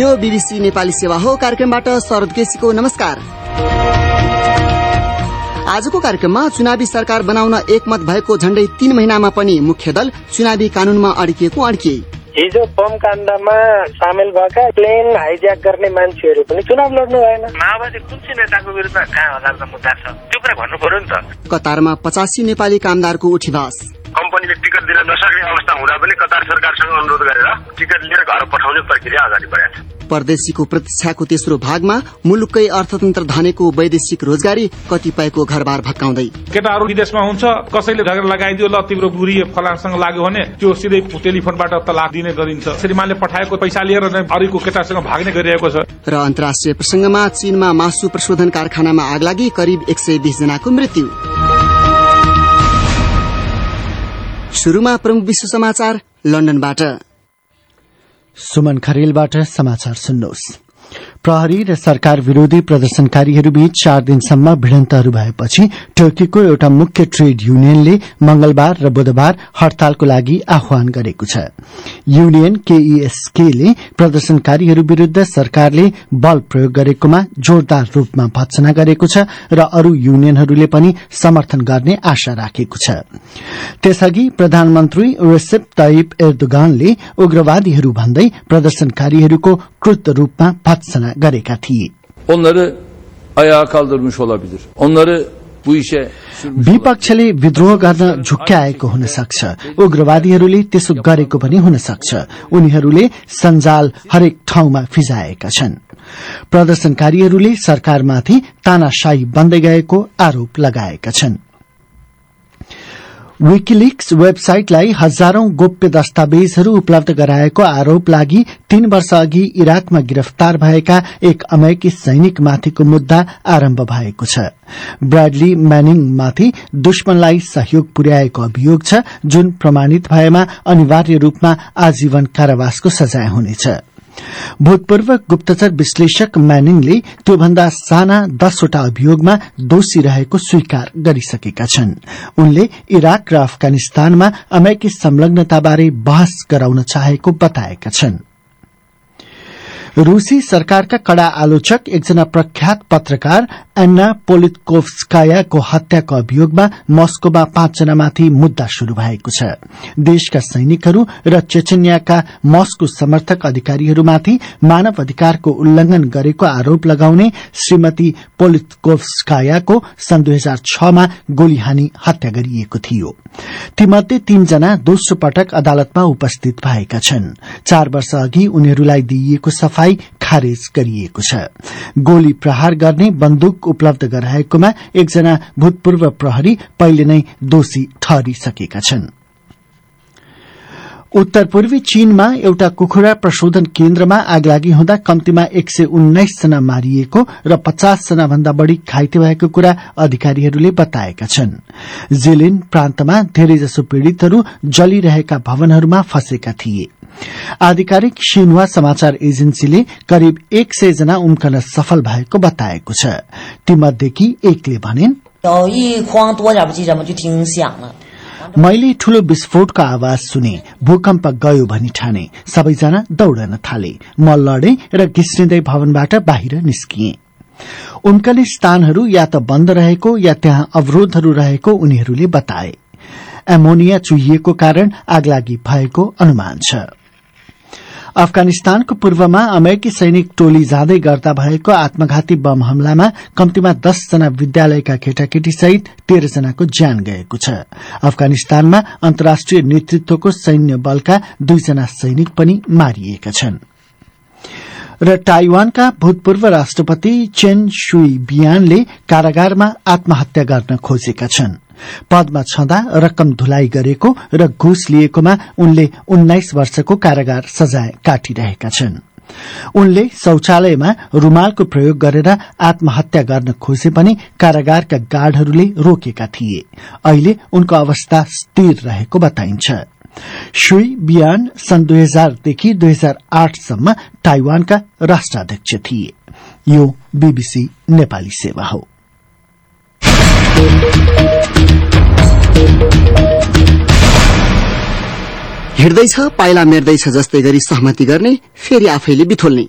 यो बीबीसी नेपाली सेवा हो कार्यक्रमबाट शरद केसीको नमस्कार। आजको कार्यक्रममा चुनावी सरकार बनाउन एकमत भएको झण्डै तीन महिनामा पनि मुख्य दल चुनावी कानूनमा अड्किएको अड्किए हिजो बम काण्डमा सामेल भएका प्लेन हाइज्याक गर्ने मान्छेहरू पनि चुनाव लड्नु भएन। माओवादी कुन चाहिँ नेताको विरुद्ध कहाँ हजार मुद्दा छ? त्यो कुरा भन्नु पर्यो नि त। कतारमा पचासी नेपाली कामदारको उठिवास। कम्पनीले टिकट दिन नसक्ने अवस्था हुँदा पनि कतार सरकारसँग अनुरोध गरेर टिकट लिएर घर पठाउने प्रक्रिया अगाडि बढाएको छ। परदेशीको प्रतीक्षाको तेस्रो भागमा मुलुककै अर्थतन्त्र धानेको वैदेशिक रोजगारी कतिपयको घरबार भत्काउँदै। केटाहरू विदेशमा हुन्छ कसैले झगडा लगाइदियो ल तिम्रो बुढी फलानसँग लाग्यो भने त्यो सिधै टेलिफोनबाट तलाक दिने गरिन्छ। श्रीमानले पठाएको पैसा लिएर नै अरूको केटासँग भाग्ने गरिरहेको छ। र अन्तर्राष्ट्रिय प्रसंगमा चीनमा मासु प्रशोधन कारखानामा आग लागि करिब एक सय बीस जनाको मृत्यु। शुरूमा प्रमुख विश्व समाचार लन्डनबाट। सुमन खरेलबाट समाचार सुन्नुहोस्। प्रहरी र सरकार विरोधी प्रदर्शनकारीहरू बीच चार दिनसम्म भिडन्तहरू भएपछि टर्कीको एउटा मुख्य ट्रेड युनियनले मंगलबार र बुधबार हड़तालको लागि आह्वान गरेको छ। युनियन केईएसकेले प्रदर्शनकारीहरू विरूद्ध सरकारले बल प्रयोग गरेकोमा जोरदार रूपमा भत्सना गरेको छ र अरू युनियनहरूले पनि समर्थन गर्ने आशा राखेको छ। त्यसअघि प्रधानमन्त्री रेसेप तयिप एर्दोगानले उग्रवादीहरू भन्दै प्रदर्शनकारीहरूको क्रुद्ध रूपमा भत्सना गरेका थिए Onları ayağa kaldırmış olabilir. Onları bu işe sürmüş विपक्षले विद्रोह गर्न झुक्क्याएको हुन सक्छ उग्रवादीहरूले त्यसो गरेको पनि हुन सक्छ उनीहरूले सञ्जाल हरेक ठाउँमा फिजाएका छन् प्रदर्शनकारीहरूले सरकारमाथि तानाशाही बन्दै गएको आरोप लगाएका छन् विकिलिक्स वेबसाइटलाई हजारौं गोप्य दस्तावेजहरू उपलब्ध गराएको आरोप लागि तीन वर्ष अघि इराकमा गिरफ्तार भएका एक अमेरिकी सैनिकमाथिको मुद्दा आरम्भ भएको छ। ब्राडली म्यानिङमाथि दुश्मनलाई सहयोग पुर्याएको अभियोग छ जुन प्रमाणित भएमा अनिवार्य रूपमा आजीवन कारावासको सजाय हुनेछ। भूतपूर्व गुप्तचर विश्लेषक म्यानिङले त्योभन्दा साना दसवटा अभियोगमा दोषी रहेको स्वीकार गरिसकेका छन्। उनले इराक र अफगानिस्तानमा अमेरिकी संलग्नताबारे बहस गराउन चाहेको बताएका छन्। रूसी सरकारका कड़ा आलोचक एकजना प्रख्यात पत्रकार एन्ना पोलितकोभस्कायाको हत्याको अभियोगमा मस्कोमा पाँचजनामाथि मुद्दा शुरू भएको छ। देशका सैनिकहरू र चेचन्याका मस्को समर्थक अधिकारीहरूमाथि मानव अधिकारको उल्लंघन गरेको आरोप लगाउने श्रीमती पोलितकोभस्कायाको सन् दुई हजार छमा गोली हानी हत्या गरिएको थियो। तीमध्ये तीनजना दोस्रो पटक अदालतमा उपस्थित भएका छन्। चार वर्ष अघि उनीहरूलाई दिइएको सफाई खारेज गरिएको छ। गोली प्रहार गर्ने बन्दुक उपलब्ध गराएकोमा एकजना भूतपूर्व प्रहरी पहिले नै दोषी ठहरिसकेका छन्। उत्तर पूर्वी चीनमा एउटा कुखुरा प्रशोधन केन्द्रमा आगलागी हुँदा कम्तीमा एक सय उन्नाइस जना मारिएको र पचास जना भन्दा बढ़ी घाइते भएको कुरा अधिकारीहरूले बताएका छन्। जिलिन प्रान्तमा धेरैजसो पीड़ितहरू जलिरहेका भवनहरूमा फँसेका थिए। आधिकारिक सिन्वा समाचार एजेन्सीले करिब एक सय जना उम्कन सफल भएको बताएको छ। तीमध्येकी एकले भनेन् मैले ठूलो विस्फोटको आवाज सुने भूकम्प गयो भनी ठाने सबैजना दौड़न थाले। म लडे र घिस्रिँदै भवनबाट बाहिर निस्किए। उम्कने स्थानहरू या त बन्द रहेको या त्यहाँ अवरोधहरू रहेको उनीहरूले बताए। एमोनिया चुहिएको कारण आगलागी भएको अनुमान छ। अफगानिस्तानको पूर्वमा अमेरिकी सैनिक टोली जाँदै गर्दा भएको आत्मघाती बम हमलामा कम्तीमा दसजना विद्यालयका केटाकेटी सहित तेह्रजनाको ज्यान गएको छ। अफगानिस्तानमा अन्तर्राष्ट्रिय नेतृत्वको सैन्य बलका दुईजना सैनिक पनि मारिएका छन्। र ताइवानका भूतपूर्व राष्ट्रपति चेन सुई बियानले कारागारमा आत्महत्या गर्न खोजेका छन्। पदमा छँदा रकम धुलाई गरेको र घुस लिएकोमा उनले उन्नाइस वर्षको कारागार सजाय काटिरहेका छन्। उनले शौचालयमा रूमालको प्रयोग गरेर आत्महत्या गर्न खोजे पनि कारागारका गार्डहरूले रोकेका थिए। अहिले उनको अवस्था स्थिर रहेको बताइन्छ। शुई बियान सन् दुई हजारदेखि दुई हजार आठसम्म ताइवानका राष्ट्राध्यक्ष थिए। यो बीबीसी नेपाली सेवा हो। हिँड्दैछ पाइला मेर्दैछ जस्तै गरी सहमति गर्ने फेरि आफैले बिथोल्ने।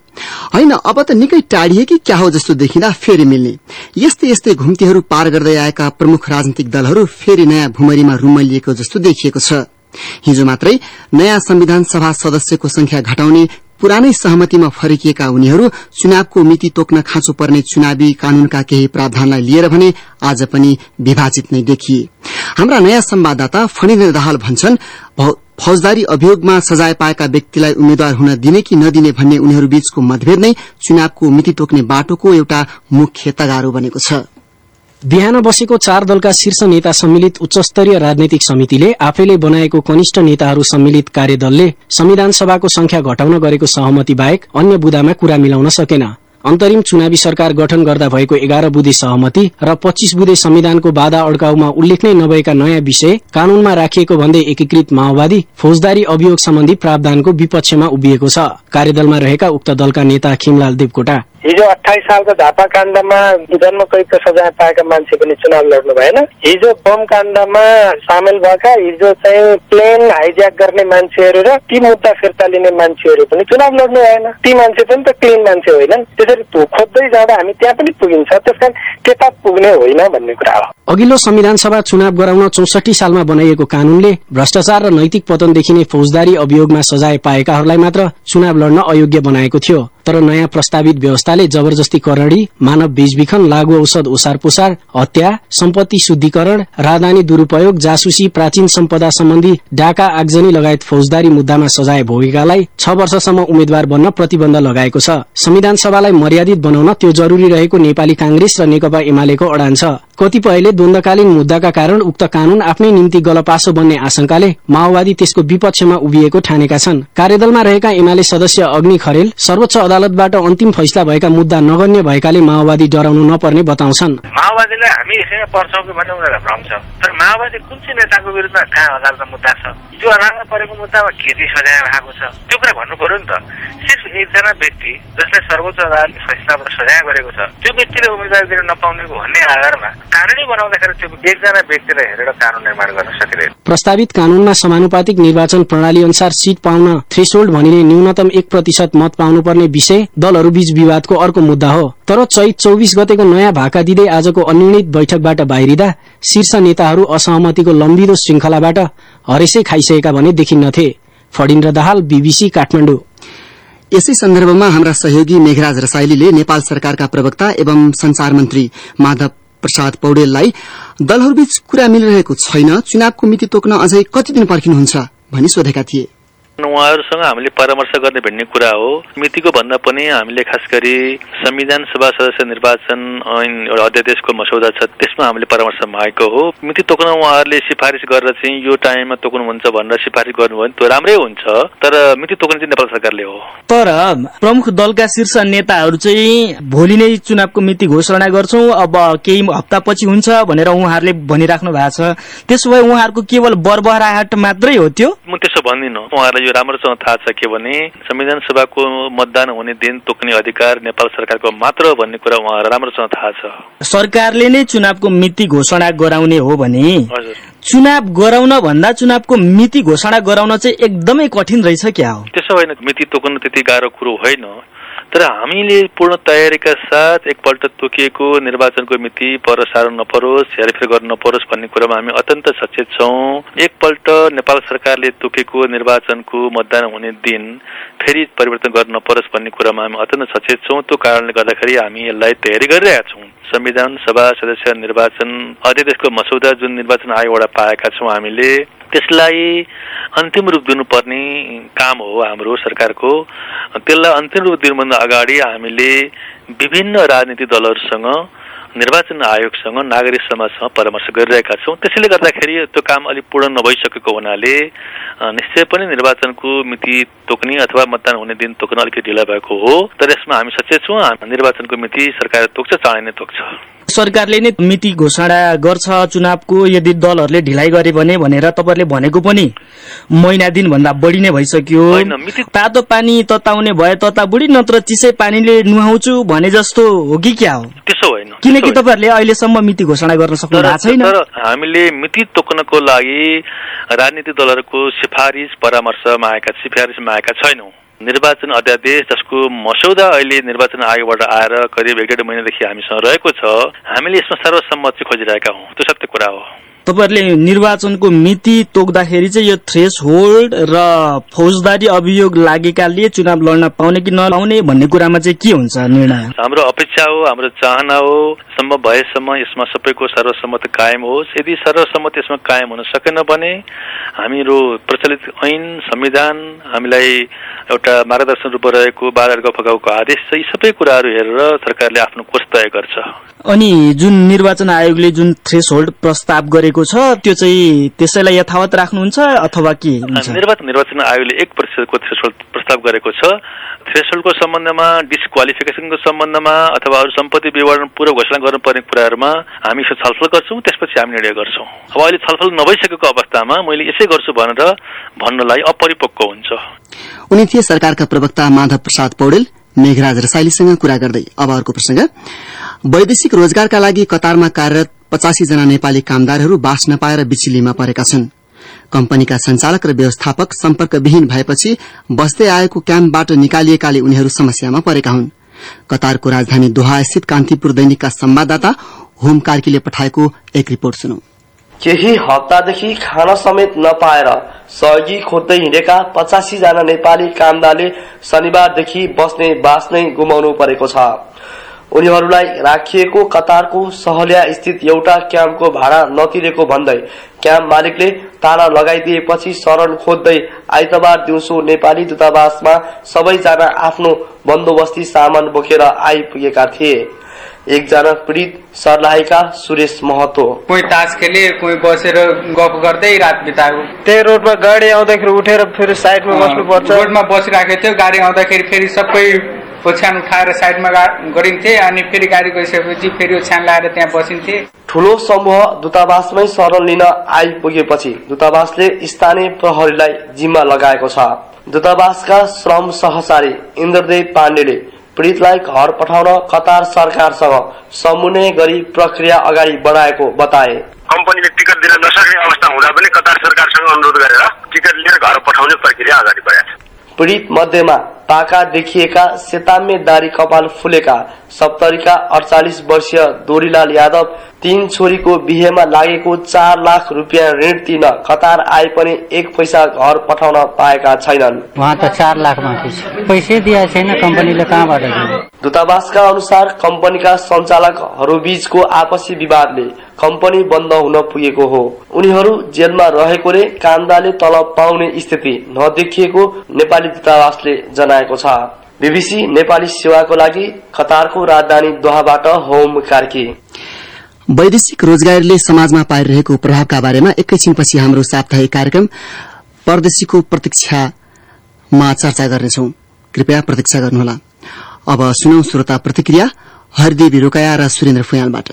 होइन अब त निकै टाढिए कि क्या हो जस्तो देखिँदा फेरि मिल्ने। यस्तै यस्तै घुम्तीहरू पार गर्दै आएका प्रमुख राजनीतिक दलहरू फेरि नयाँ भूमरीमा रुमलिएको जस्तो देखिएको छ। हिजो मात्रै नयाँ संविधान सभा सदस्यको संख्या घटाउने पुरानै सहमतिमा फर्किएका उनीहरू चुनावको मिति तोक्न खाँचो पर्ने चुनावी कानूनका केही प्रावधानलाई लिएर भने आज पनि विभाजित नै देखिए। हाम्रा नयाँ संवाददाता फणिन्द्र दाहाल भन्छन् फौजदारी अभियोगमा सजाय पाएका व्यक्तिलाई उम्मेद्वार हुन दिने कि नदिने भन्ने उनीहरू बीचको मतभेद नै चुनावको मिति तोक्ने बाटोको एउटा मुख्य तगारो बनेको छ। बिहान बसेको चार दलका शीर्ष नेता सम्मिलित उच्चस्तरीय राजनैतिक समितिले आफैले बनाएको कनिष्ठ नेताहरू सम्मिलित कार्यदलले संविधान सभाको संख्या घटाउन गरेको सहमति बाहेक अन्य बुदामा कुरा मिलाउन सकेन। अन्तरिम चुनावी सरकार गठन गर्दा भएको एघार बुधे सहमति र पच्चीस बुधे संविधानको बाधा अड्काउमा उल्लेख नै नभएका नयाँ विषय कानूनमा राखिएको भन्दै एकीकृत माओवादी फौजदारी अभियोग सम्बन्धी प्रावधानको विपक्षमा उभिएको छ। कार्यदलमा रहेका उक्त दलका नेता खिमलाल देवकोटा हिजो अठाइस सालको झापा काण्डमा जन्म कैदको सजाय पाएका मान्छे पनि चुनाव लड्नु भएन। हिजो बम काण्डमा सामेल भएका हिजो चाहिँ प्लेन हाइज्याक गर्ने मान्छेहरू र ती मुद्दा फिर्ता लिने मान्छेहरू पनि चुनाव लड्नु भएन। ती मान्छे पनि त क्लिन मान्छे होइनन्। त्यसरी खोज्दै जाँदा हामी त्यहाँ पनि पुगिन्छ। त्यस कारण त्यता पुग्ने होइन भन्ने कुरा हो। अघिल्लो संविधान सभा चुनाव गराउन चौसठी सालमा बनाइएको कानूनले भ्रष्टाचार र नैतिक पतनदेखि नै फौजदारी अभियोगमा सजाय पाएकाहरूलाई मात्र चुनाव लड्न अयोग्य बनाएको थियो। तर नयाँ प्रस्तावित व्यवस्थाले जबरजस्ती करणी मानव बेचबिखन लागू औषध ओसार पोसार हत्या सम्पत्ति शुद्धिकरण राजधानी दुरूपयोग जासुसी प्राचीन सम्पदा सम्बन्धी डाका आगजनी लगायत फौजदारी मुद्दामा सजाय भोगेकालाई छ वर्षसम्म उम्मेद्वार बन्न प्रतिबन्ध लगाएको छ। संविधान सभालाई मर्यादित बनाउन त्यो जरूरी रहेको नेपाली कांग्रेस र नेकपा एमालेको अडान छ। कतिपयले द्वन्दकालीन मुद्दाका कारण उक्त कानून आफ्नै निम्ति गलपासो बन्ने आशंकाले माओवादी त्यसको विपक्षमा उभिएको ठानेका छन्। कार्यदलमा रहेका एमाले सदस्य अग्नि खरेल सर्वोच्च अदालतबाट अन्तिम फैसला भएका मुद्दा नगण्य भएकाले माओवादी डराउनु नपर्ने बताउँछन्। माओवादीलाई हामी यसैमा पर्छौँ कि भन्ने उनीहरूलाई भ्रम छ। तर माओवादी कुन चाहिँ नेताको विरुद्धमा कहाँ अदालतमा मुद्दा छ? त्यो अदालतमा परेको मुद्दामा चाहिँ सजाय भएको छ। त्यो कुरा भन्नु पर्यो नि त। सिर्फ एकजना व्यक्ति जसलाई सर्वोच्च अदालतले फैसलाबाट सजाय गरेको छ त्यो व्यक्तिले उम्मेदवारी दिन नपाउने भन्ने आधारमा कानुनै बनाउँदाखेरि त्यो एकजना व्यक्तिलाई हेरेर कानून निर्माण गर्न सकिँदैन। प्रस्तावित कानूनमा समानुपातिक निर्वाचन प्रणाली अनुसार सीट पाउन थ्रेसोल्ड भनिने न्यूनतम एक प्रतिशत मत पाउनुपर्ने विषय दलहरू बीच विवादको अर्को मुद्दा हो। तर चैत चौबिस गतेको नयाँ भाका दिँदै आजको अनिर्णित बैठकबाट बाहिरिँदा शीर्ष नेताहरू असहमतिको लम्बिदो श्रृंखलाबाट हरेसै खाइसकेका भने देखिन्नथे। फडिन्द्र दाहाल बीबीसी काठमाडौँ। यसै सन्दर्भमा हाम्रा सहयोगी मेघराज रसाइलीले नेपाल सरकारका प्रवक्ता एवं संचार मन्त्री माधव प्रसाद पौडेललाई दलहरूबीच कुरा मिलिरहेको छैन चुनावको मिति तोक्न अझै कति दिन पर्खिनुहुन्छ भनी सोधेका थिए। उहाँहरूसँग हामीले परामर्श गर्ने भन्ने कुरा हो। मितिको भन्दा पनि हामीले खास गरी संविधान सभा सदस्य निर्वाचन एउटा अध्यादेशको मसौदा छ त्यसमा हामीले परामर्श मागेको हो। मिति तोक्न उहाँहरूले सिफारिस गरेर चाहिँ यो टाइममा तोक्नुहुन्छ भनेर सिफारिस गर्नुभयो भने त्यो राम्रै हुन्छ तर मिति तोक्ने चाहिँ नेपाल सरकारले हो। तर प्रमुख दलका शीर्ष नेताहरू चाहिँ भोलि नै चुनावको मिति घोषणा गर्छौ अब केही हप्तापछि हुन्छ भनेर उहाँहरूले भनिराख्नु भएको छ। त्यसो भए उहाँहरूको केवल बरबराहट मात्रै हो त्यो? म त्यसो भन्दिनँ उहाँहरूलाई यो राम्रोसँग थाहा छ के भने संविधान सभाको मतदान हुने दिन तोक्ने अधिकार नेपाल सरकारको मात्र भन्ने कुरा उहाँहरूलाई राम्रोसँग थाहा छ। सरकारले नै चुनावको मिति घोषणा गराउने हो भने चुनाव गराउन भन्दा चुनावको मिति घोषणा गराउन चाहिँ एकदमै कठिन रहेछ क्या हो? त्यसो होइन मिति तोक्नु त्यति गाह्रो कुरो होइन। तर हामीले पूर्ण तयारीका साथ एकपल्ट तोकिएको निर्वाचनको मिति पर सार्नु नपरोस् हेरफेर गर्नु नपरोस् भन्ने कुरामा हामी अत्यन्त सचेत छौँ। एकपल्ट नेपाल सरकारले तोकेको निर्वाचनको मतदान हुने दिन फेरि परिवर्तन गर्नु नपरोस् भन्ने कुरामा हामी अत्यन्त सचेत छौँ। त्यो कारणले गर्दाखेरि हामी यसलाई तयारी गरिरहेका छौँ। संविधान सभा सदस्य निर्वाचन अध्यादेशको मसौदा जुन निर्वाचन आयोगबाट पाएका छौँ हामीले त्यसलाई अन्तिम रूप दिनुपर्ने काम हो हाम्रो सरकारको। त्यसलाई अन्तिम रूप दिनुभन्दा अगाडि हामीले विभिन्न राजनीतिक दलहरूसँग निर्वाचन आयोगसँग नागरिक समाजसँग परामर्श गरिरहेका छौँ। त्यसैले गर्दाखेरि त्यो काम अलिक पूर्ण नभइसकेको हुनाले निश्चय पनि निर्वाचनको मिति तोक्ने अथवा मतदान हुने दिन तोक्न अलिकति ढिला भएको हो। तर यसमा हामी सचेत छौँ निर्वाचनको मिति सरकारले तोक्छ चाँडै नै तोक्छ। सरकारले नै मिति घोषणा गर्छ चुनावको यदि दलहरूले ढिलाइ गरे भने भनेर तपाईँहरूले भनेको पनि महिना दिन भन्दा बढी नै भइसक्यो। तातो पानी तताउने भए तता बुढी नत्र चिसै पानीले नुहाउँछु भने जस्तो हो कि क्या हो? त्यसो होइन किनकि। तपाईँहरूले अहिलेसम्म मिति घोषणा गर्न सक्नु भएको छैन। हामीले मिति तोक्नको लागि राजनीतिक दलहरूको सिफारिस परामर्शमा आएका सिफारिसमा आएका छैनौँ। निर्वाचन अध्यादेश जसको मसौदा अहिले निर्वाचन आयोगबाट आएर करिब एक डेढ महिनादेखि हामीसँग रहेको छ। हामीले यसमा सर्वसम्मति खोजिरहेका हौँ। त्यो सत्य कुरा हो। तपाईँहरूले निर्वाचनको मिति तोक्दाखेरि चाहिँ यो थ्रेस होल्ड र फौजदारी अभियोग लागेकाले चुनाव लड्न पाउने कि नपाउने भन्ने कुरामा चाहिँ के हुन्छ निर्णय? हाम्रो अपेक्षा हो हाम्रो चाहना हो सम्भव भएसम्म यसमा सबैको सर्वसम्मति कायम होस्। यदि सर्वसम्मति यसमा कायम हुन सकेन भने हामीहरू प्रचलित ऐन संविधान हामीलाई एउटा मार्गदर्शन रूपमा रहेको बाजार गफगाउको आदेश छ यी सबै कुराहरू हेरेर सरकारले आफ्नो कोर्स तय गर्छ। अनि जुन निर्वाचन आयोगले जुन थ्रेस होल्ड प्रस्ताव गरेको छ त्यो चाहिँ त्यसैलाई यथावत राख्नुहुन्छ अथवा के हुन्छ? निर्वाचन निर्वाचन आयोगले एक प्रतिशतको थ्रेसहोल्ड प्रस्ताव गरेको छ। थ्रेसहोल्डको सम्बन्धमा डिस्क्वालिफिकेसनको सम्बन्धमा अथवा अरू सम्पत्ति विवरण पूर्व घोषणा गर्नुपर्ने कुराहरूमा हामी यसो छलफल गर्छौँ त्यसपछि हामी निर्णय गर्छौँ। अब अहिले छलफल नभइसकेको अवस्थामा मैले यसै गर्छु भनेर भन्नलाई अपरिपक्व हुन्छ। उनी थिए सरकारका प्रवक्ता माधव प्रसाद पौडेल मेघराज रसाइलीसँग कुरा गर्दै। अब अर्को प्रसंग वैदेशिक रोजगारका लागि कतारमा कार्यरत पचासी जना नेपाली कामदारहरू बास नपाएर बिचुलीमा परेका छन्। कम्पनीका संचालक र व्यवस्थापक सम्पर्कविहीन भएपछि बस्दै आएको क्याम्पबाट निकालिएकाले उनीहरू समस्यामा परेका हुन्। कतारको राजधानी दोहा स्थित कान्तिपुर दैनिकका संवाददाता होम कार्कीले पठाएको एक रिपोर्ट सुनौ। केही हप्तादेखि खान समेत नपाएर सहयोगी खोज्दै हिँडेका पचासी जना नेपाली कामदारले शनिबारदेखि बस्ने बास नै गुमाउनु परेको छ। उनीहरूलाई राखिएको कतारको सहलिया स्थित एउटा क्याम्पको भाडा नतिरेको भन्दै क्याम्प मालिकले ताला लगाइदिएपछि शरण खोज्दै आइतबार दिउँसो नेपाली दूतावासमा सबैजना आफ्नो बन्दोबस्ती सामान बोकेर आइपुगेका थिए। एकजना पीड़ित सर्लाहीका सुरेश महतो। कोही तास खेले कोही बसेर गफ गर्दै रात बिताएको त्यही रोडमा गाडी आउँदाखेरि उठेर फेरि साइडमा बस्नुपर्छ। रोडमा बसिराखेको थियो गाडी आउँदाखेरि फेरि सबै ओछ्यान उठाएर साइडमा गरिन्थे अनि फेरि गाडी गइसकेपछि फेरि ओछ्यान लाएर त्यहाँ बसिन्थे। ठूलो समूह दूतावासमै शरण लिन आइपुगेपछि दूतावासले स्थानीय प्रहरीलाई जिम्मा लगाएको छ। दूतावासका श्रम सहचारी इन्द्रदेव पाण्डेले पीड़ितलाई घर पठाउन कतार सरकारसँग समन्वय गरी प्रक्रिया अगाडि बढाएको बताए। कम्पनीले टिकट दिन नसक्ने अवस्था हुँदा पनि कतार सरकारसँग अनुरोध गरेर टिकट लिएर घर पठाउने प्रक्रिया अगाडि बढाएको छ। पीड़ित मध्येमा पाका देखिएका सेताम्य दारी कपाल फुलेका सप्तरीका अडचालिस वर्षीय दोरीलाल यादव तीन छोरीको बिहेमा लागेको चार लाख रुपियाँ ऋण तिर्न कतार आए पनि एक पैसा घर पठाउन पाएका छैनन्। उहाँ त चार लाख पैसै दिएको छैन कम्पनीले कहाँबाट दूतावासका अनुसार कम्पनीका सञ्चालकहरूबीचको आपसी विवादले कम्पनी बन्द हुन पुगेको हो। उनीहरू जेलमा रहेकोले कामदारले तलब पाउने स्थिति नदेखिएको नेपाली दूतावासले जनाएको छ। बीबीसी नेपाली सेवाको लागि कतारको राजधानी दोहाबाट होम कार्की। वैदेशिक रोजगारीले समाजमा पारिरहेको प्रभावका बारेमा एकैछिनपछि हाम्रो साप्ताहिक कार्यक्रम परदेशीको प्रतीक्षामा चर्चा गर्नेछौ। कृपया प्रतीक्षा गर्नुहोला। अब सुनौ श्रोता प्रतिक्रिया हरिदेवी रोकाया र सुरेन्द्र फुयालबाट।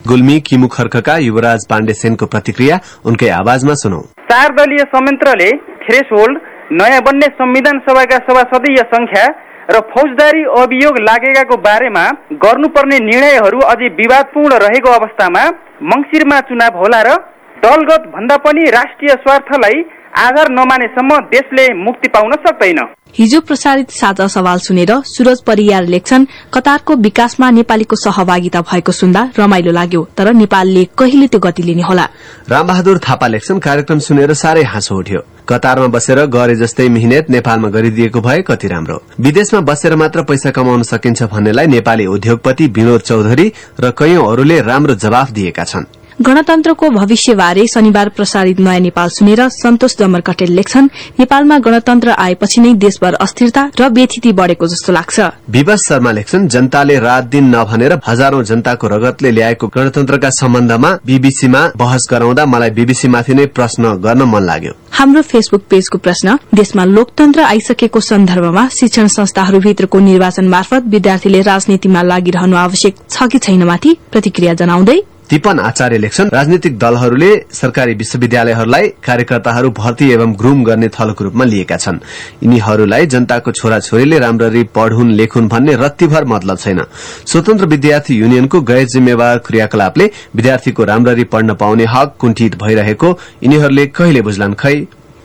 गुल्मी किमु खर्कका युवराज पाण्डेसेनको प्रतिक्रिया उनकै आवाजमा सुनौ। चार दलीय संयन्त्रले थ्रेसहोल्ड नयाँ बन्ने संविधान सभाका सभासदीय संख्या र फौजदारी अभियोग लागेकाको बारेमा गर्नुपर्ने निर्णयहरू अझै विवादपूर्ण रहेको अवस्थामा मंगिरमा चुनाव होला र दलगत भन्दा पनि राष्ट्रिय स्वार्थलाई आधार नमानेसम्म देशले मुक्ति पाउन सक्दैन। हिजो प्रसारित साझा सवाल सुनेर सुरज परियार लेख्छन् कतारको विकासमा नेपालीको सहभागिता भएको सुन्दा रमाइलो लाग्यो तर नेपालले कहिले त्यो गति लिने होला? रामबहादुर थापा लेख्छन् कार्यक्रम सुनेर साह्रै हाँसो उठ्यो। कतारमा बसेर गरे जस्तै मिहिनेत नेपालमा गरिदिएको भए कति राम्रो। विदेशमा बसेर मात्र पैसा कमाउन सकिन्छ भन्नेलाई नेपाली उद्योगपति विनोद चौधरी र कैयौं अरूले राम्रो जवाफ दिएका छन्। गणतन्त्रको भविष्यबारे शनिबार प्रसारित नयाँ नेपाल सुनेर सन्तोष जमरकटेल लेख्छन् नेपालमा गणतन्त्र आएपछि नै देशभर अस्थिरता र बेथिति बढ़ेको जस्तो लाग्छ। विवास शर्मा लेख्छन् जनताले रात दिन नभनेर हजारौं जनताको रगतले ल्याएको गणतन्त्रका सम्बन्धमा बीबीसीमा बहस गराउँदा मलाई बीबीसीमाथि नै प्रश्न गर्न मन लाग्यो। हाम्रो फेसबुक पेजको प्रश्न देशमा लोकतन्त्र आइसकेको सन्दर्भमा शिक्षण संस्थाहरूभित्रको निर्वाचन मार्फत विद्यार्थीले राजनीतिमा लागिरहनु आवश्यक छ कि छैनमाथि प्रतिक्रिया जनाउँदै दिपन आचार्य लेख्छन्। राजनीतिक दलहरूले सरकारी विश्वविद्यालयहरूलाई कार्यकर्ताहरू भर्ती एवं ग्रुम गर्ने थलोको रूपमा लिएका छन्। यिनीहरूलाई जनताको छोराछोरीले राम्ररी पढुन् लेखुन् भन्ने रत्तीभर मतलब छैन। स्वतन्त्र विद्यार्थी युनियनको गैर जिम्मेवार क्रियाकलापले विद्यार्थीको राम्ररी पढ्न पाउने हक कुण्ठित भइरहेको यिनीहरूले कहिले बुझ्लान् खै?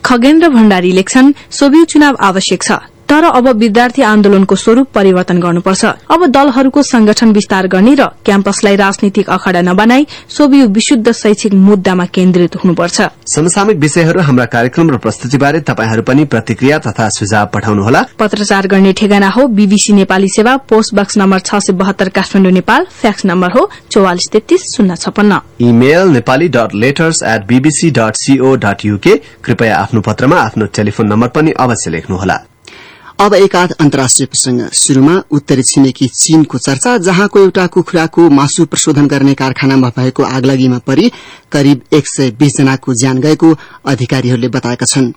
खगेन्द्र भण्डारी लेख्छन् सोभि चुनाव आवश्यक छ। तर अब विद्यार्थी आन्दोलनको स्वरूप परिवर्तन गर्नुपर्छ। अब दलहरूको संगठन विस्तार गर्ने र क्याम्पसलाई राजनीतिक अखडा नबनाई सोभियो विशुद्ध शैक्षिक मुद्दामा केन्द्रित हुनुपर्छ। समसामयिक विषयहरू हाम्रा कार्यक्रम र प्रस्तुतिबारे तपाईँहरू पनि प्रतिक्रिया तथा सुझाव पठाउनुहोला। पत्रचार गर्ने ठेगाना हो बीबीसी नेपाली सेवा पोस्ट बक्स नम्बर छ सय बहत्तर काठमाडौँ नेपाल फ्याक्स नम्बर हो चौवालिस तेत्तीस शून्य छपन्न email Nepali dot letters at BBC dot CO dot UK कृपया आफ्नो पत्रमा आफ्नो टेलिफोन नम्बर पनि अवश्य लेख्नुहोला। अब एकाध अन्तर्राष्ट्रिय प्रसंग शुरूमा उत्तरी छिमेकी चीनको चर्चा जहाँको एउटा कुखुराको मासु प्रशोधन गर्ने कारखानामा भएको आगलागीमा परि करिब एक सय बीस जनाको ज्यान गएको अधिकारीहरूले बताएका छन्।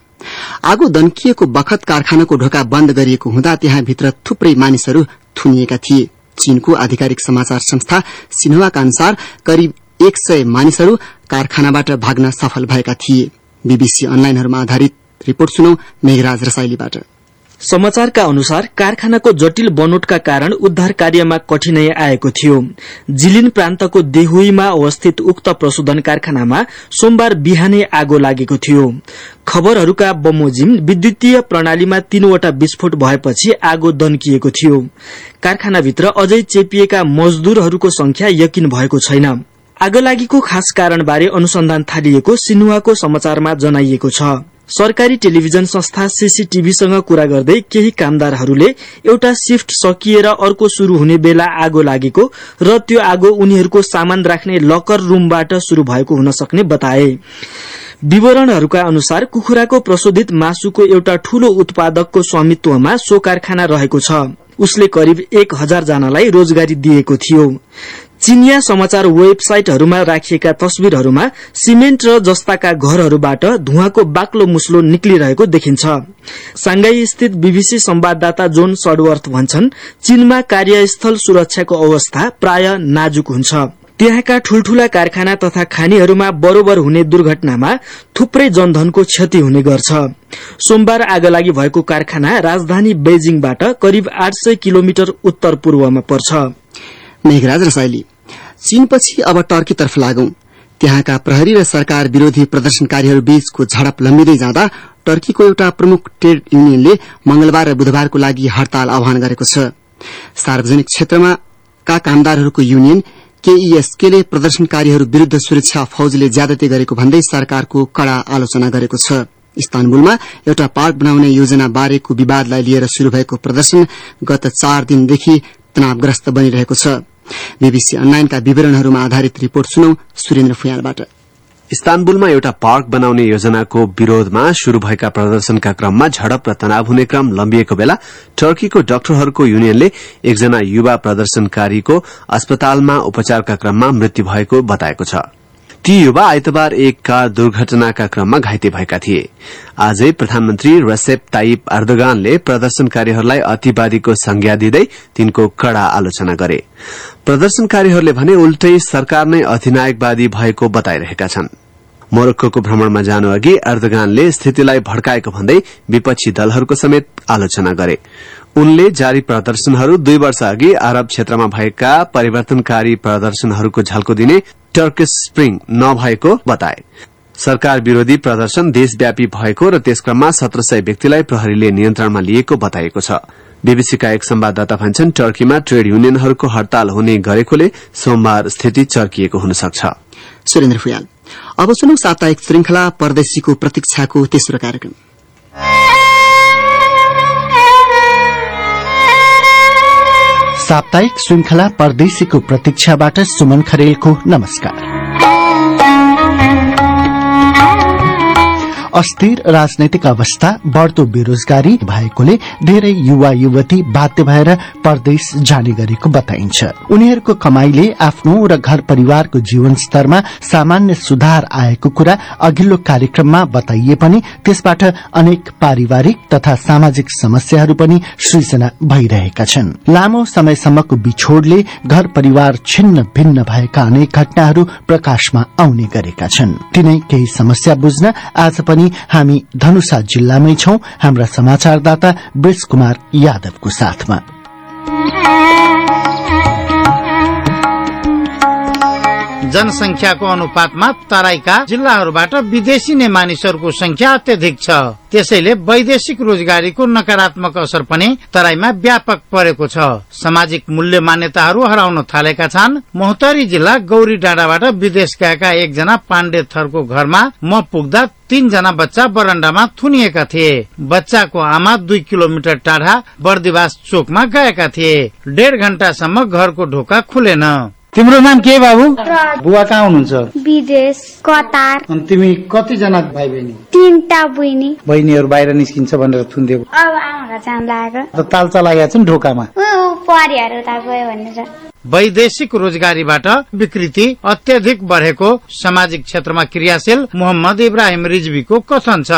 आगो दन्किएको बखत कारखानाको ढोका बन्द गरिएको हुँदा त्यहाँभित्र थुप्रै मानिसहरू थुनिएका थिए। चीनको आधिकारिक समाचार संस्था सिन्हुवाका अनुसार करिब एक सय मानिसहरू कारखानाबाट भाग्न सफल भएका थिए। बीबीसी अनलाइनहरूमा आधारित रिपोर्ट सुनौ मेघराज रसाइलीबाट। समाचारका अनुसार कारखानाको जटिल बनोटका कारण उद्धार कार्यमा कठिनाई आएको थियो। जिलिन प्रान्तको देहुईमा अवस्थित उक्त प्रशोधन कारखानामा सोमबार बिहानै आगो लागेको थियो। खबरहरूका बमोजिम विद्युतीय प्रणालीमा तीनवटा विस्फोट भएपछि आगो दन्किएको थियो। कारखानाभित्र अझै चेपिएका मजदूरहरूको संख्या यकिन भएको छैन। आगोलागीको खास कारणबारे अनुसन्धान थालिएको सिनुवाको समाचारमा जनाइएको छ। सरकारी टेलिभिजन संस्था सीसीटीभीसँग कुरा गर्दै केही कामदारहरूले एउटा शिफ्ट सकिएर अर्को शुरू हुने बेला आगो लागेको र त्यो आगो उनीहरूको सामान राख्ने लकर रूमबाट शुरू भएको हुन सक्ने बताए। विवरणहरूका अनुसार कुखुराको प्रशोधित मासुको एउटा ठूलो उत्पादकको स्वामित्वमा सो कारखाना रहेको छ। उसले करिब एक हजार जनालाई रोजगारी दिएको थियो। चिनिया समाचार वेबसाइटहरूमा राखिएका तस्विरहरूमा सिमेन्ट र जस्ताका घरहरूबाट धुवाको बाक्लो मुस्लो निक्लिरहेको देखिन्छ। सांघाई स्थित बीबीसी संवाददाता जोन सडवर्थ भन्छन् चीनमा कार्यस्थल सुरक्षाको अवस्था प्राय नाजुक हुन्छ। त्यहाँका ठूल्ठूला कारखाना तथा खानीहरूमा बरोबर हुने दुर्घटनामा थुप्रै जनधनको क्षति हुने गर्छ। सोमबार आगलागी भएको कारखाना राजधानी बेजिङबाट करिब आठ सय किलोमिटर उत्तर पूर्वमा पर्छ। मेघराज रसाइली चीनपछि अब टर्कीतर्फ लागौं। त्यहाँका प्रहरी र सरकार विरोधी प्रदर्शनकारीहरू बीचको झडप लम्बिँदै जाँदा टर्कीको एउटा प्रमुख ट्रेड युनियनले मंगलबार र बुधबारको लागि हड़ताल आह्वान गरेको छ। सार्वजनिक क्षेत्रमा का कामदारहरूको युनियन केईएसकेले प्रदर्शनकारीहरू विरूद्ध सुरक्षा फौजले ज्यादती गरेको भन्दै सरकारको कड़ा आलोचना गरेको छ। इस्तानबुलमा एउटा पार्क बनाउने योजना बारेको विवादलाई लिएर शुरू भएको प्रदर्शन गत चार दिनदेखि तनावग्रस्त बनिरहेको छ। बीबीसी अनलाइनका विवरणहरूमा आधारित रिपोर्ट सुनौ सुरेन्द्र फुयालबाट। इस्तानबुलमा एउटा पार्क बनाउने योजनाको विरोधमा शुरू भएका प्रदर्शनका क्रममा झडप र तनाव हुने क्रम लम्बिएको बेला टर्कीको डाक्टरहरूको युनियनले एकजना युवा प्रदर्शनकारीको अस्पतालमा उपचारका क्रममा मृत्यु भएको बताएको छ। ती युवा आइतबार एक कार दुर्घटनाका क्रममा घाइते भएका थिए। आजै प्रधानमन्त्री रसेप ताइप अर्दोगानले प्रदर्शनकारीहरूलाई अतिवादीको संज्ञा दिँदै तिनको कड़ा आलोचना गरे। प्रदर्शनकारीहरूले भने उल्टै सरकार नै अधिनायकवादी भएको बताइरहेका छन्। मोरक्को भ्रमणमा जानु अघि अर्दगानले स्थितिलाई भड्काएको भन्दै विपक्षी दलहरूको समेत आलोचना गरे। उनले जारी प्रदर्शनहरू दुई वर्ष अघि अरब क्षेत्रमा भएका परिवर्तनकारी प्रदर्शनहरूको झल्को दिने टर्किस स्प्रिङ नभएको बताए। सरकार विरोधी प्रदर्शन देशव्यापी भएको र त्यस क्रममा सत्र सय व्यक्तिलाई प्रहरीले नियन्त्रणमा लिएको बताइएको छ। बीबीसीका एक संवाददाता भन्छन् टर्कीमा ट्रेड युनियनहरूको हड़ताल हुने गरेकोले सोमबार स्थिति चर्किएको हुन सक्छ अब साप्ताहिक श्रृंखला परदेशीको प्रतीक्षाको तेस्रो कार्यक्रम। साप्ताहिक श्रृंखला परदेशीको प्रतीक्षाबाट सुमन खरेलको नमस्कार। अस्थिर राजनैतिक अवस्था बढ़दो बेरोजगारी भएकोले धेरै युवा युवती बाध्य भएर परदेश जाने गरेको बताइन्छ। उनीहरूको कमाईले आफ्नो र घर परिवारको जीवन स्तरमा सामान्य सुधार आएको कुरा अघिल्लो कार्यक्रममा बताइए पनि त्यसबाट अनेक पारिवारिक तथा सामाजिक समस्याहरू पनि सृजना भइरहेका छन्। लामो समयसम्मको बिछोड़ले घर परिवार छिन्न भिन्न भएका अनेक घटनाहरू प्रकाशमा आउने गरेका छन्। तिनै केही समस्या बुझ्न आज पनि हामी धनुषा जिल्लामै छौं। हाम्रा समाचारदाता ब्रिज कुमार यादवको साथमा। जनसंख्याको अनुपातमा तराईका जिल्लाहरूबाट विदेशी नै मानिसहरूको संख्या अत्यधिक छ। त्यसैले वैदेशिक रोजगारीको नकारात्मक असर पनि तराईमा व्यापक परेको छ। सामाजिक मूल्य मान्यताहरू हराउन थालेका छन्। मोहतरी जिल्ला गौरी डाँडाबाट विदेश गएका एकजना पाण्डे थरको घरमा म पुग्दा तीनजना बच्चा बरण्डामा थुनिएका थिए। बच्चाको आमा दुई किलोमिटर टाढा बर्दिवास चोकमा गएका थिए। डेढ घण्टासम्म घरको ढोका खुलेन। तिम्रो नाम के बाबु? बुवा कहाँ हुनुहुन्छ? विदेश कतार। अनि तिमी कतिजना भाइ बहिनी तिनटा बहिनी। बहिनीहरू बाहिर निस्किन्छ भनेर थुनिदिएको अब आमालाई जान लागेको त ताल चलाएको छ नि ढोकामा। परिहरू त गयो भनेर। वैदेशिक रोजगारीबाट विकृति अत्यधिक बढ़ेको सामाजिक क्षेत्रमा क्रियाशील मोहम्मद इब्राहिम रिजवीको कथन छ।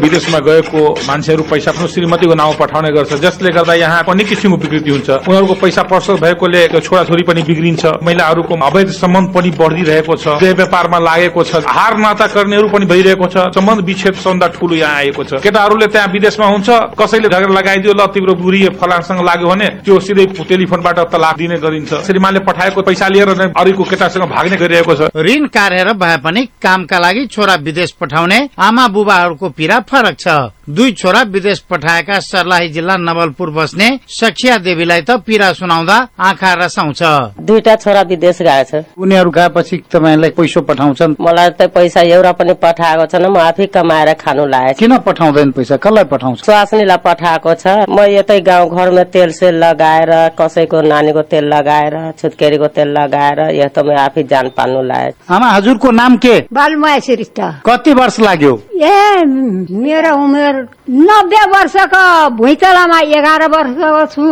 विदेशमा गएको मान्छेहरू पैसा आफ्नो श्रीमतीको नाउँ पठाउने गर्छ जसले गर्दा यहाँ अनेक किसिमको विकृति हुन्छ। उनीहरूको पैसा पर्सल भएकोले छोराछोरी पनि बिग्रिन्छ। महिलाहरूको अवैध सम्बन्ध पनि बढ़िरहेको छ। व्यापारमा लागेको छ हार नाता गर्नेहरू पनि भइरहेको छ। सम्बन्ध विच्छेद सबभन्दा ठूलो यहाँ आएको छ। केटाहरूले त्यहाँ विदेशमा हुन्छ कसैले झगडा लगाइदियो ल तिम्रो बुढी फलानसँग लाग्यो भने त्यो सिधै टेलिफोनबाट तलाक दिने गरिन्छ। श्रीमानले पठाएको पैसा लिएर अरूको केटासँग भाग्ने गरिरहेको छ। ऋण कार्यहरू भए पनि कामका लागि छोरा विदेश पठाउने आमा बुबाहरूको पीड़ा फरक छ। दुई छोरा विदेश पठाएका सर्लाही जिल्ला नवलपुर बस्ने सखिया देवीलाई त पीड़ा सुनाउँदा आँखा रसाउँछ। दुईटा छोरा विदेश गएछ। उनीहरू गएपछि तपाईँलाई पैसा पठाउँछन्? मलाई त पैसा एउटा पनि पठाएको छैन म आफै कमाएर खानु लागेको किन पठाउँदैन पैसा? कसलाई पठाउँछ? स्वास्नीलाई पठाएको छ। म यतै गाउँ घरमा तेल सेल लगाएर कसैको नानीको तेल लगाएर छुत्केरीको तेल लगाएर यस्तोमा आफै जान पाल्नु लागेको आमा हजुरको नाम के? बालमाया श्रेष्ठ। कति वर्ष लाग्यो? ए मेरो उमेर नब्बे वर्षको भुइँतलामा एघार वर्षको छु।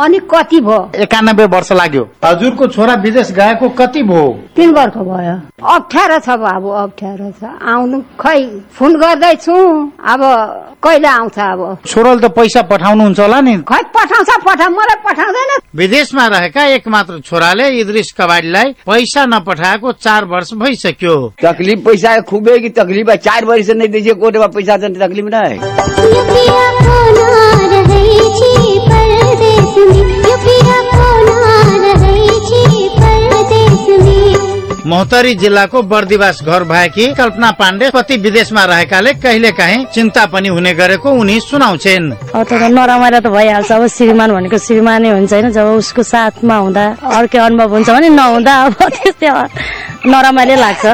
अनि कति भयो? एकानब्बे वर्ष लाग्यो। हजुरको छोरा विदेश गएको कति भयो? तिन वर्ष भयो। अप्ठ्यारो छ बाबु अप्ठ्यारो छ। आउनु खै फोन गर्दैछु। अब कहिले आउँछ अब? छोराले त पैसा पठाउनुहुन्छ होला नि। खै पठाउँछ पठा मलाई पठाउँदैन। विदेशमा रहेका एकमात्र छोराले इद्रिस कबाडीलाई पैसा नपठाएको चार वर्ष भइसक्यो। तकलीफ पैसा खूबे की तकलीफ? चार वर्ष से नहीं दीजिए कोटे में पैसा देने तकलीफ ना। है। मोहतरी जिल्लाको बर्दिवास घर भएकी कल्पना पाण्डे पति विदेशमा रहेकाले कहिले काहीँ चिन्ता पनि हुने गरेको उनी सुनाउँछन्। नरमाइलो त भइहाल्छ अब श्रीमान भनेको श्रीमानै हुन्छ होइन जब उसको साथमा हुँदा अर्कै अनुभव हुन्छ भने नहुँदा अब त्यस्तै नरमाइलो लाग्छ।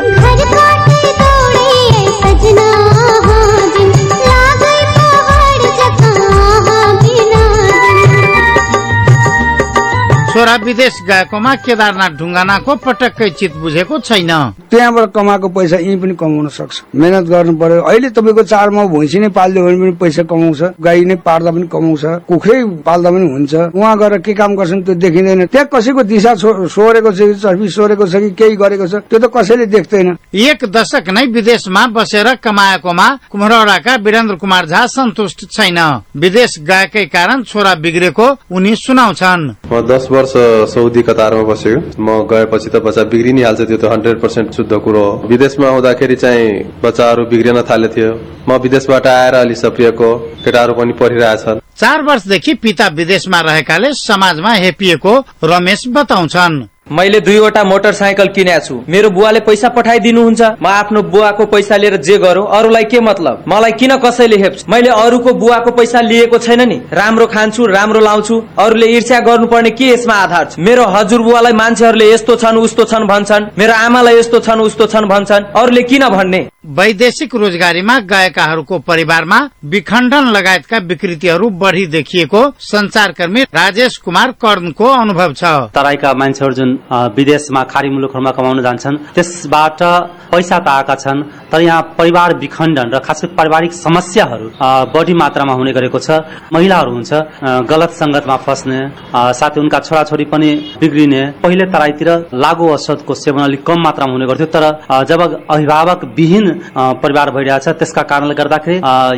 छोरा विदेश गएकोमा केदारनाथ ढुङ्गानाको पटक्कै चित बुझेको छैन। त्यहाँबाट कमाएको पैसा यहीँ पनि कमाउन सक्छ। मेहनत गर्नु पर्यो। अहिले तपाईँको चाडमा भैँसी नै पालिदियो भने पनि पैसा कमाउँछ। गाई नै पाल्दा पनि कमाउँछ। कुखुरै पाल्दा पनि हुन्छ। उहाँ गएर के काम गर्छन् त्यो देखिँदैन। त्यहाँ कसैको दिशा सोरेको छ कि चर्पी सोरेको छ कि केही गरेको छ त्यो त कसैले देख्दैन। एक दशक नै विदेशमा बसेर कमाएकोमा कुम्हरौडाका वीरेन्द्र कुमार झा सन्तुष्ट छैन। विदेश गएकै कारण छोरा बिग्रेको उनी सुनाउँछन्। दस वर्ष सौदी कतारमा बसेको म गएपछि त बच्चा बिग्रि नै हाल्छ त्यो त हन्ड्रेड पर्सेन्ट शुद्ध कुरो हो। विदेशमा आउँदाखेरि चाहिँ बच्चाहरू बिग्रिन थाले थियो। म विदेशबाट आएर अलि सपिएको केटाहरू पनि पढिरहेछन् चार वर्षदेखि पिता विदेशमा रहेकाले समाजमा हेपिएको रमेश बताउँछन्। मैले दुईवटा मोटरसाइकल किनेको छु। मेरो बुवाले पैसा पठाइदिनुहुन्छ। म आफ्नो बुवाको पैसा लिएर जे गरौँ अरूलाई के मतलब? मलाई किन कसैले हेप्छ? मैले अरूको बुवाको पैसा लिएको छैन नि। राम्रो खान्छु राम्रो लाउँछु। अरूले ईर्ष्या गर्नुपर्ने के यसमा आधार छ? मेरो हजुर बुवालाई मान्छेहरूले यस्तो छन् उस्तो छन् भन्छन्। मेरो आमालाई यस्तो छन् उस्तो छन् भन्छन्। अरूले किन भन्ने? वैदेशिक रोजगारीमा गएकाहरूको परिवारमा विखण्डन लगायतका विकृतिहरू बढ़ी देखिएको संचारकर्मी राजेश कुमार कर्णको अनुभव छ। तराईका मान्छेहरू जुन विदेशमा खाडी मुलुकहरूमा कमाउन जान्छन्। त्यसबाट पैसा त आएका छन् तर यहाँ परिवार विखण्डन र खास पारिवारिक समस्याहरू बढी मात्रामा हुने गरेको छ। महिलाहरू हुन्छ गलत संगतमा फस्ने साथै उनका छोराछोरी पनि बिग्रिने। पहिले तराईतिर लागु औषधको सेवन अलिक कम मात्रामा हुने गर्थ्यो तर जब अभिभावक विहीन परिवार भइरहेछ त्यसका कारणले गर्दाखेरि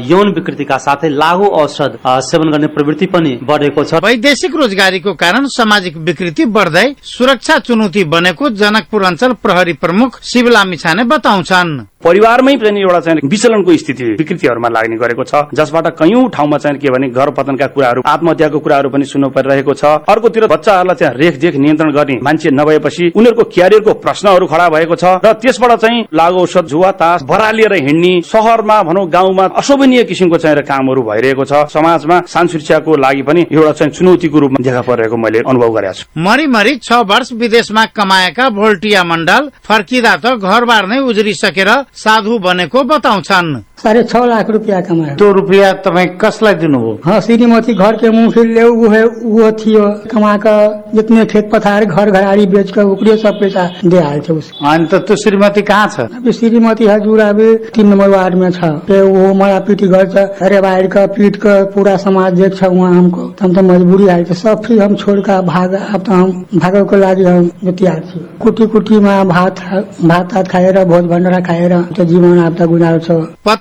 यौन विकृतिका साथै लागु औषध सेवन गर्ने प्रवृत्ति पनि बढेको छ। वैदेशिक रोजगारीको कारण सामाजिक विकृति बढ़दै सुरक्षा चुनौती बनेको जनकपुर अञ्चल प्रहरी प्रमुख शिवलामी छाने बताउँछन्। परिवारमै पनि एउटा चाहिँ विचलनको स्थिति विकृतिहरूमा लाग्ने गरेको छ जसबाट कैयौं ठाउँमा चाहिँ के भने घर पतनका कुराहरू आत्महत्याको कुराहरू पनि सुन्नु परिरहेको छ। अर्कोतिर बच्चाहरूलाई चाहिँ रेखदेख नियन्त्रण गर्ने मान्छे नभएपछि उनीहरूको क्यारियरको प्रश्नहरू खड़ा भएको छ र त्यसबाट चाहिँ लागु औषध जुवा तास बरा लिएर हिँड्ने सहरमा भनौँ गाउँमा अशोभनीय किसिमको चाहिँ कामहरू भइरहेको छ। समाजमा शान्ति सुरक्षाको लागि पनि एउटा चाहिँ चुनौतीको रूपमा देखा परिरहेको मैले अनुभव गरेको छु। मरिमरि छ वर्ष विदेशमा कमाएका भोल्टिया मण्डल फर्किँदा त घरबार नै उज्रिसकेर साधु बनेको बताउँछन्। साढ़े छह लाख रुपया कमाए त्यो रुपियाँ तपाईँ कसलाई दिनुभयो? हाँ श्रीमती घर के मुंह फिर ले वो है वो थी वो कमा कर जितने खेत पथार घर घराड़ी बेच कर ओकरे सब पैसा दे उसको अनि त त्यो श्रीमती कहाँ छ? श्रीमती हजुर अभी तीन नंबर वार्ड में छ। वो मारा पीटी घर छ अरे बाहर का पीट कर पूरा समाज देख छ वहाँ हमको। तो हम तो मजबूरी थे सब फिर हम छोड़ कर भाग अब तो हम भागो को लागे हम तैयार थी कुटी कुटी में भात भात खाएर भोज भण्डारा खाएर तो जीवन अब त गुजारो छ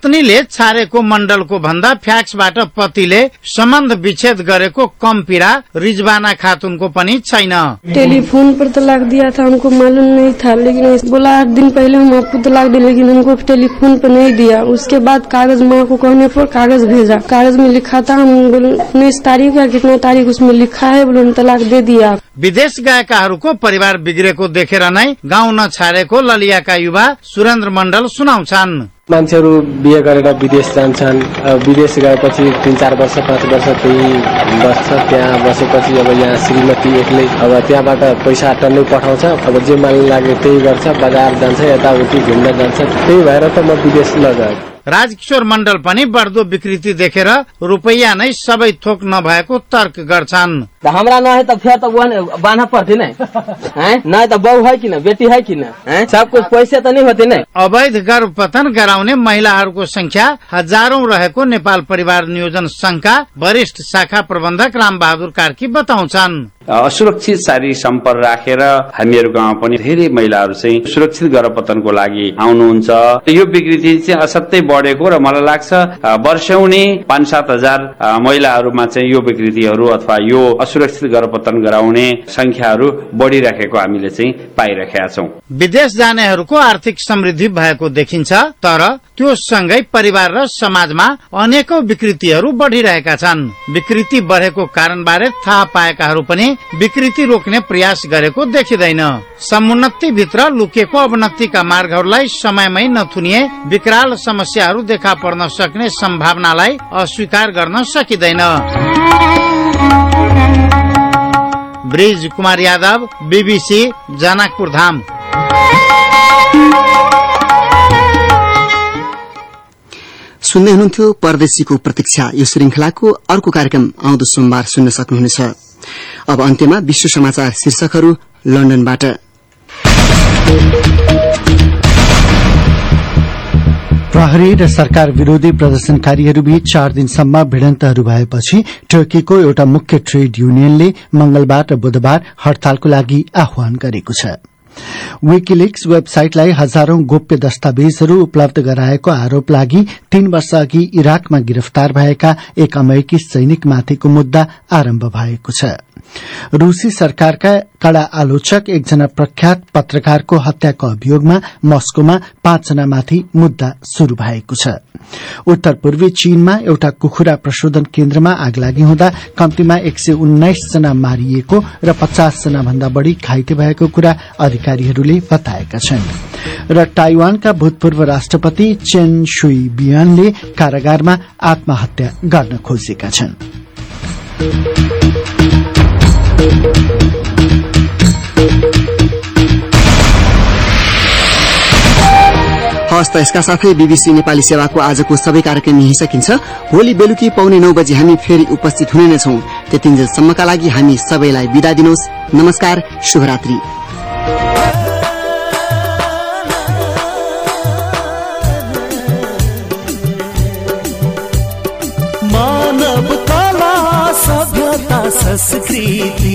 पत्नीले छारेको मण्डलको भन्दा फ्याक्सबाट पतिले सम्बन्ध विच्छेद गरेको कम पीड़ा रिजवाना खातुनको पनि छैन। टेलीफोन पर तलाक दिया था हमको मालूम नहीं था लेकिन बोला आठ दिन पहले हम आपको लेकिन हमको टेलीफोन पर नहीं दिया। उसके बाद कागज माँ को कहने पर कागज भेजा। कागज में लिखा था हम बोले उन्नीस तारीख या कितना तारीख उसमें लिखा है? बोले तलाक दे दिया। विदेश गएकाहरूको परिवार बिग्रेको देखेर नै गाउँ नछाडेको ललियाका युवा सुरेन्द्र मण्डल सुनाउँछन्। मान्छेहरू बिहे गरेर विदेश जान्छन् विदेश गएपछि तिन चार वर्ष पाँच वर्ष त्यही बस्छ त्यहाँ बसेपछि अब यहाँ श्रीमती एक्लै अब त्यहाँबाट पैसा टन्नै पठाउँछ अब जे मान लागे त्यही गर्छ बजार जान्छ यताउति घुम्न जान्छ त्यही भएर त म विदेश लगेँ राजकिशोर मण्डल पनि बढ्दो विकृति देखेर रुपैयाँ नै सबै थोक नभएको तर्क गर्छन् हमरा न है तो फिर तो बांधा नहीं हैं? नहीं तो है कि ना बेटी है कि ना हैं? सब कुछ पैसे तो नहीं होते नहीं अवैध गर्भपतन गराउने महिलाहरूको संख्या हजारौं रहेको नेपाल परिवार नियोजन संघका वरिष्ठ शाखा प्रबन्धक राम बहादुर कार्की बताउँछन् असुरक्षित शारीरिक सम्पर्क राखेर हामीहरू गाउँमा पनि धेरै महिलाहरू चाहिँ सुरक्षित गर्भपतनको लागि आउनुहुन्छ। यो विकृति चाहिँ असाध्यै बढेको र मलाई लाग्छ वर्षौनी पाँच सात हजार महिलाहरूमा चाहिँ यो विकृतिहरू अथवा यो असुरक्षित गर्भपतन गराउने संख्याहरू बढ़िराखेको हामीले चाहिँ पाइरहेका छौँ। विदेश जानेहरूको आर्थिक समृद्धि भएको देखिन्छ तर त्यो सँगै परिवार र समाजमा अनेकौं विकृतिहरू बढ़िरहेका छन्। विकृति बढ़ेको कारणबारे थाहा पाएकाहरू पनि विकृति रोक्ने प्रयास गरेको देखिँदैन। समुन्नति भित्र लुकेको अवनतिका मार्गहरूलाई समयमै नथुनिए विकराल समस्याहरू देखा पर्न सक्ने सम्भावनालाई अस्वीकार गर्न सकिँदैन। ब्रिज कुमार यादव बीबीसी जनकपुर धाम। सुन्दै हुनुहुन्थ्यो परदेशीको प्रतीक्षा। यो श्रृंखलाको अर्को कार्यक्रम आउँदो सोमबार सुन्न सक्नुहुनेछ। अब अन्त्यमा विश्व समाचार शीर्षकहरू लन्डनबाट। प्रहरी र सरकार विरोधी प्रदर्शनकारीहरूबीच चार दिनसम्म भिडन्तहरू भएपछि टर्कीको एउटा मुख्य ट्रेड युनियनले मंगलबार र बुधबार हड़तालको लागि आह्वान गरेको छ। विकिलिक्स वेबसाइटलाई हजारौं गोप्य दस्तावेजहरू उपलब्ध गराएको आरोप लागि तीन वर्ष अघि इराकमा गिरफ्तार भएका एक अमेरिकी सैनिकमाथिको मुद्दा आरम्भ भएको छ। रूसी सरकारका कड़ा आलोचक एकजना प्रख्यात पत्रकारको हत्याको अभियोगमा मस्कोमा पाँचजनामाथि मुद्दा शुरू भएको छ। उत्तर पूर्वी चीनमा एउटा कुखुरा प्रशोधन केन्द्रमा आगलागी हुँदा कम्तीमा एक सय उन्नाइस जना मारिएको र पचास जना भन्दा बढ़ी घाइते भएको कुरा अधिकारीहरूले बताएका छन्। र ताइवानका भूतपूर्व राष्ट्रपति चेन सुई बियानले कारागारमा आत्महत्या गर्न खोजेका छन्। हवस् त यसका साथै बीबीसी नेपाली सेवाको आजको सबै कार्यक्रम यही सकिन्छ भोलि बेलुकी पाउने नौ बजी हामी फेरि उपस्थित हुने नै छौं। त्यतिन्जेलसम्मका लागि हामी सबैलाई विदा दिनुहोस् नमस्कार शुभरात्री। संस्कृति।